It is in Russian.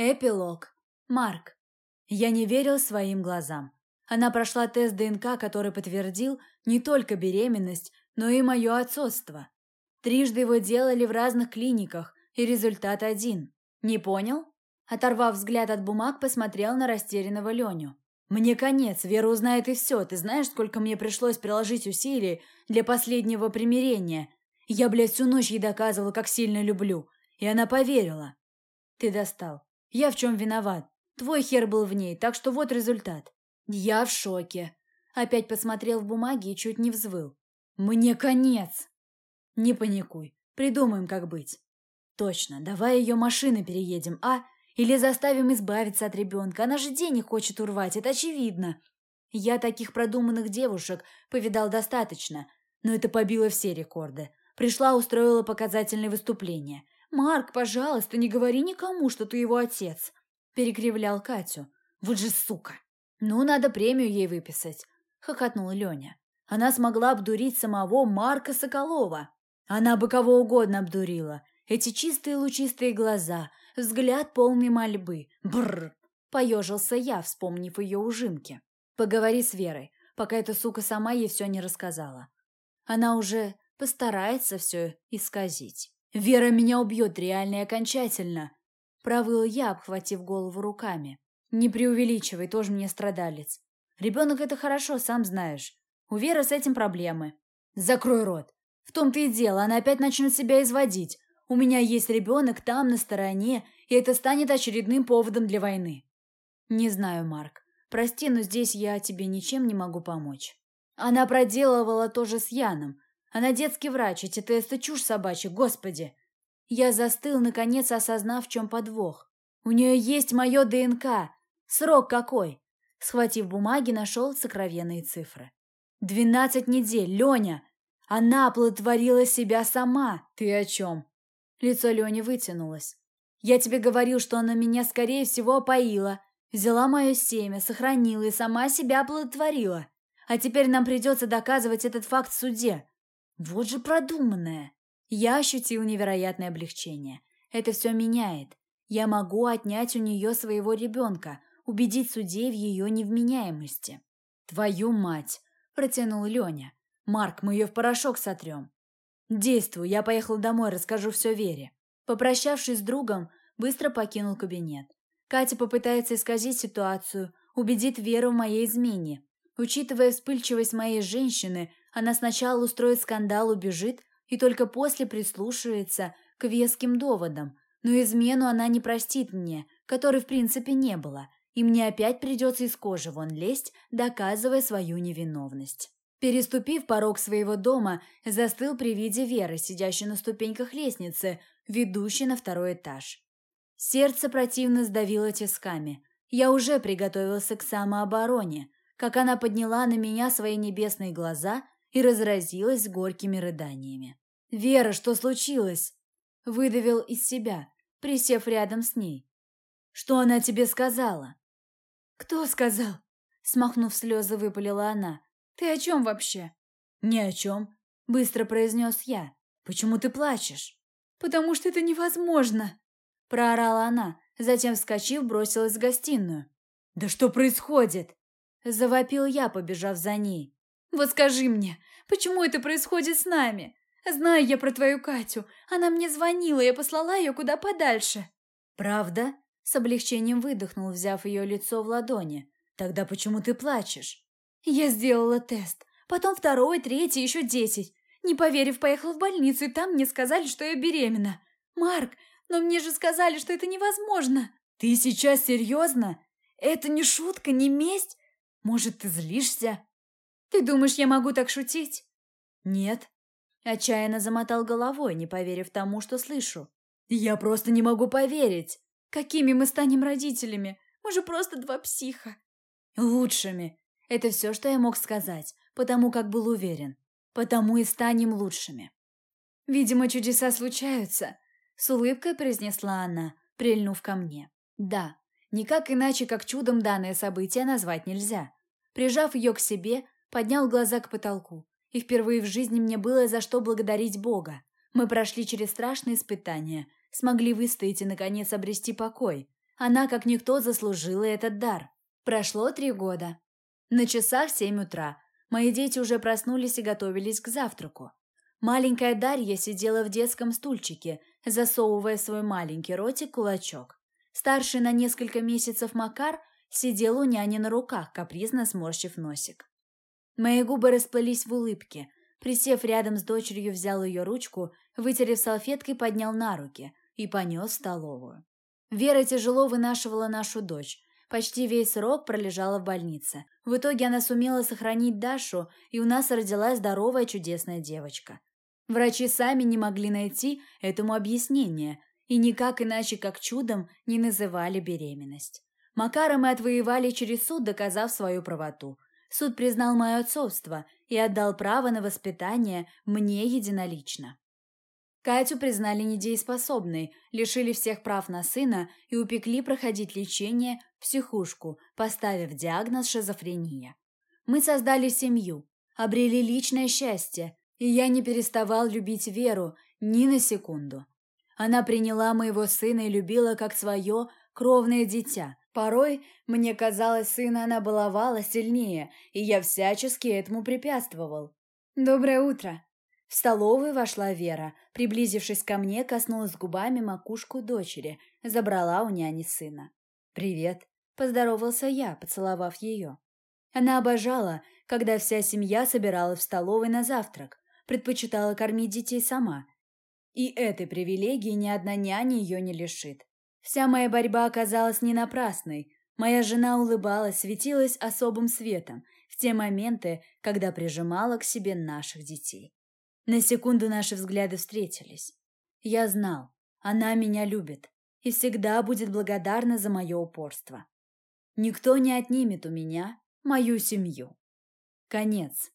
Эпилог. Марк. Я не верил своим глазам. Она прошла тест ДНК, который подтвердил не только беременность, но и мое отцовство. Трижды его делали в разных клиниках, и результат один. Не понял? Оторвав взгляд от бумаг, посмотрел на растерянного Леню. «Мне конец, Вера узнает и все. Ты знаешь, сколько мне пришлось приложить усилий для последнего примирения? Я, блядь, всю ночь ей доказывала, как сильно люблю. И она поверила. Ты достал. Я в чем виноват? Твой хер был в ней, так что вот результат. Я в шоке. Опять посмотрел в бумаги и чуть не взвыл. Мне конец. Не паникуй. Придумаем, как быть. Точно, давай ее машины переедем, а? Или заставим избавиться от ребенка. Она же денег хочет урвать, это очевидно. Я таких продуманных девушек повидал достаточно, но это побило все рекорды. Пришла, устроила показательное выступление. «Марк, пожалуйста, не говори никому, что ты его отец!» Перекривлял Катю. «Вот же сука!» «Ну, надо премию ей выписать!» Хохотнул Леня. Она смогла обдурить самого Марка Соколова. Она бы кого угодно обдурила. Эти чистые лучистые глаза, взгляд полный мольбы. Бррр! Поежился я, вспомнив ее ужимки. Поговори с Верой, пока эта сука сама ей все не рассказала. Она уже постарается все исказить. «Вера меня убьет реально и окончательно!» Провыл я, обхватив голову руками. «Не преувеличивай, тоже мне страдалец. Ребенок — это хорошо, сам знаешь. У Веры с этим проблемы. Закрой рот. В том-то и дело, она опять начнет себя изводить. У меня есть ребенок там, на стороне, и это станет очередным поводом для войны. Не знаю, Марк. Прости, но здесь я тебе ничем не могу помочь. Она проделывала то же с Яном. Она детский врач, эти тесты чушь собачья, господи. Я застыл, наконец осознав, в чем подвох. У нее есть мое ДНК. Срок какой? Схватив бумаги, нашел сокровенные цифры. Двенадцать недель, Леня! Она оплодотворила себя сама. Ты о чем? Лицо Лени вытянулось. Я тебе говорил, что она меня, скорее всего, опоила. Взяла мое семя, сохранила и сама себя оплодотворила. А теперь нам придется доказывать этот факт в суде. Вот же продуманное. Я ощутил невероятное облегчение. Это все меняет. Я могу отнять у нее своего ребенка, убедить судей в ее невменяемости. «Твою мать!» – протянул Леня. «Марк, мы ее в порошок сотрем». «Действуй, я поехал домой, расскажу все Вере». Попрощавшись с другом, быстро покинул кабинет. Катя попытается исказить ситуацию, убедит Веру в моей измене. Учитывая вспыльчивость моей женщины, она сначала устроит скандал, убежит, и только после прислушается к веским доводам. Но измену она не простит мне, которой в принципе не было, и мне опять придется из кожи вон лезть, доказывая свою невиновность. Переступив порог своего дома, застыл при виде Веры, сидящей на ступеньках лестницы, ведущей на второй этаж. Сердце противно сдавило тисками. Я уже приготовился к самообороне, как она подняла на меня свои небесные глаза и разразилась горькими рыданиями. «Вера, что случилось?» Выдавил из себя, присев рядом с ней. «Что она тебе сказала?» «Кто сказал?» Смахнув слезы, выпалила она. «Ты о чем вообще?» «Ни о чем», — быстро произнес я. «Почему ты плачешь?» «Потому что это невозможно!» Проорала она, затем, вскочив, бросилась в гостиную. «Да что происходит?» Завопил я, побежав за ней. Вот скажи мне, почему это происходит с нами? Знаю я про твою Катю. Она мне звонила, я послала ее куда подальше. Правда? С облегчением выдохнул, взяв ее лицо в ладони. Тогда почему ты плачешь? Я сделала тест. Потом второй, третий, еще десять. Не поверив, поехала в больницу, и там мне сказали, что я беременна. Марк, но мне же сказали, что это невозможно. Ты сейчас серьезно? Это не шутка, не месть? Может, ты злишься? Ты думаешь, я могу так шутить? Нет. Отчаянно замотал головой, не поверив тому, что слышу. Я просто не могу поверить. Какими мы станем родителями? Мы же просто два психа. Лучшими. Это все, что я мог сказать, потому как был уверен. Потому и станем лучшими. Видимо, чудеса случаются, с улыбкой произнесла она, прильнув ко мне. Да, никак иначе, как чудом данное событие назвать нельзя. Прижав ее к себе, поднял глаза к потолку. И впервые в жизни мне было за что благодарить Бога. Мы прошли через страшные испытания, смогли выстоять и, наконец, обрести покой. Она, как никто, заслужила этот дар. Прошло три года. На часах семь утра. Мои дети уже проснулись и готовились к завтраку. Маленькая Дарья сидела в детском стульчике, засовывая свой маленький ротик кулачок. Старший на несколько месяцев Макар сидел у няни на руках, капризно сморщив носик. Мои губы расплылись в улыбке. Присев рядом с дочерью, взял ее ручку, вытерев салфеткой, поднял на руки и понес в столовую. Вера тяжело вынашивала нашу дочь. Почти весь срок пролежала в больнице. В итоге она сумела сохранить Дашу, и у нас родилась здоровая чудесная девочка. Врачи сами не могли найти этому объяснение, и никак иначе, как чудом, не называли беременность. Макара мы отвоевали через суд, доказав свою правоту. Суд признал мое отцовство и отдал право на воспитание мне единолично. Катю признали недееспособной, лишили всех прав на сына и упекли проходить лечение в психушку, поставив диагноз шизофрения. Мы создали семью, обрели личное счастье, и я не переставал любить Веру ни на секунду. Она приняла моего сына и любила как свое кровное дитя. Порой, мне казалось, сына она баловала сильнее, и я всячески этому препятствовал. «Доброе утро!» В столовую вошла Вера, приблизившись ко мне, коснулась губами макушку дочери, забрала у няни сына. «Привет», — поздоровался я, поцеловав ее. Она обожала, когда вся семья собиралась в столовой на завтрак, предпочитала кормить детей сама. И этой привилегии ни одна няня ее не лишит. Вся моя борьба оказалась не напрасной. Моя жена улыбалась, светилась особым светом в те моменты, когда прижимала к себе наших детей. На секунду наши взгляды встретились. Я знал, она меня любит и всегда будет благодарна за мое упорство. Никто не отнимет у меня мою семью. Конец.